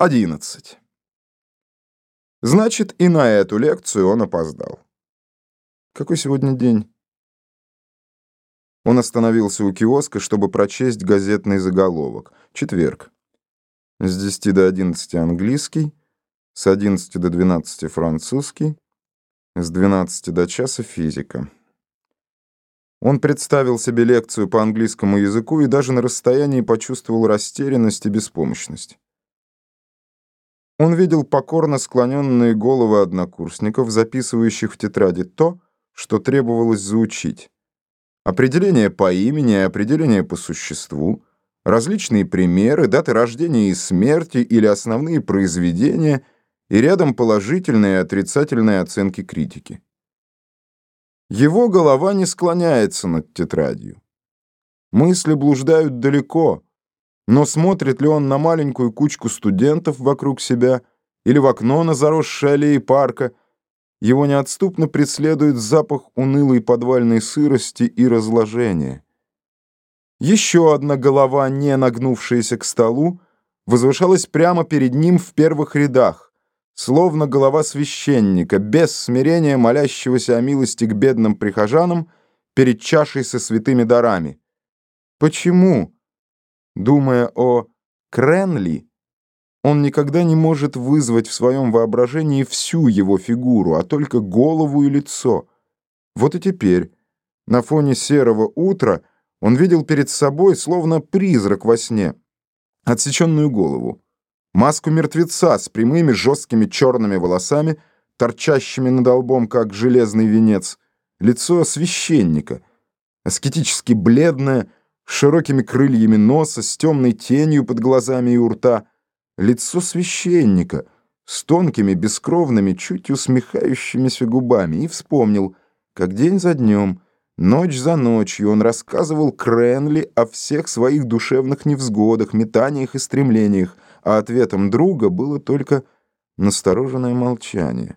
11. Значит, и на эту лекцию он опоздал. Какой сегодня день? Он остановился у киоска, чтобы прочесть газетный заголовок. Четверг. С 10 до 11 английский, с 11 до 12 французский, с 12 до часа физика. Он представил себе лекцию по английскому языку и даже на расстоянии почувствовал растерянность и беспомощность. Он видел покорно склоненные головы однокурсников, записывающих в тетради то, что требовалось заучить. Определение по имени определение по существу, различные примеры, даты рождения и смерти или основные произведения и рядом положительные и отрицательные оценки критики. Его голова не склоняется над тетрадью. Мысли блуждают далеко, но смотрит ли он на маленькую кучку студентов вокруг себя или в окно на заросшей аллеи парка, его неотступно преследует запах унылой подвальной сырости и разложения. Еще одна голова, не нагнувшаяся к столу, возвышалась прямо перед ним в первых рядах, словно голова священника, без смирения молящегося о милости к бедным прихожанам перед чашей со святыми дарами. Почему? Думая о Кренли, он никогда не может вызвать в своем воображении всю его фигуру, а только голову и лицо. Вот и теперь, на фоне серого утра, он видел перед собой, словно призрак во сне, отсеченную голову, маску мертвеца с прямыми жесткими черными волосами, торчащими над лбом, как железный венец, лицо священника, аскетически бледное, широкими крыльями носа, с темной тенью под глазами и у рта, лицо священника с тонкими, бескровными, чуть усмехающимися губами, и вспомнил, как день за днем, ночь за ночью он рассказывал Кренли о всех своих душевных невзгодах, метаниях и стремлениях, а ответом друга было только настороженное молчание.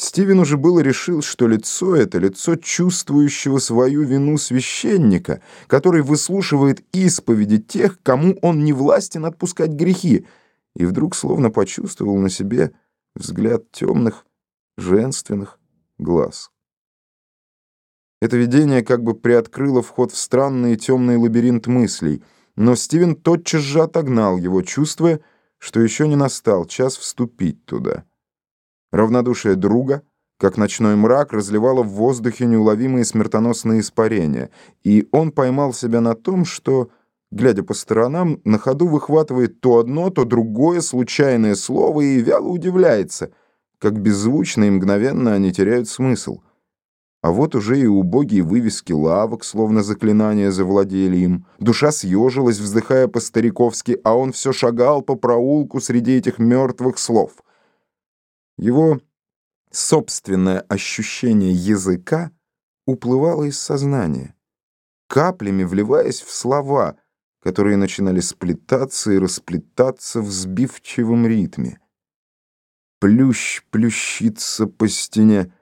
Стивен уже было решил, что лицо это лицо чувствующего свою вину священника, который выслушивает исповеди тех, кому он не властен отпускать грехи, и вдруг словно почувствовал на себе взгляд темных, женственных глаз. Это видение как бы приоткрыло вход в странный темный лабиринт мыслей, но Стивен тотчас же отогнал его, чувствуя, что еще не настал час вступить туда. Равнодушие друга, как ночной мрак, разливало в воздухе неуловимые смертоносные испарения, и он поймал себя на том, что, глядя по сторонам, на ходу выхватывает то одно, то другое случайное слово и вяло удивляется, как беззвучно и мгновенно они теряют смысл. А вот уже и убогие вывески лавок, словно заклинания, завладели им. Душа съежилась, вздыхая по-стариковски, а он все шагал по проулку среди этих мертвых слов — его собственное ощущение языка уплывало из сознания, каплями вливаясь в слова, которые начинали сплетаться и расплетаться в сбивчивом ритме. Плющ плющится по стене,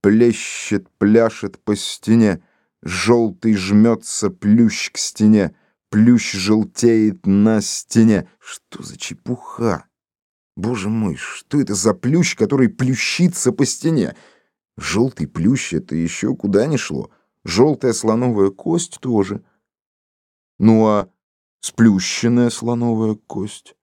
плещет, пляшет по стене, желтый жмется плющ к стене, плющ желтеет на стене. Что за чепуха? Боже мой, что это за плющ, который плющится по стене? Желтый плющ — это еще куда ни шло. Желтая слоновая кость тоже. Ну а сплющенная слоновая кость?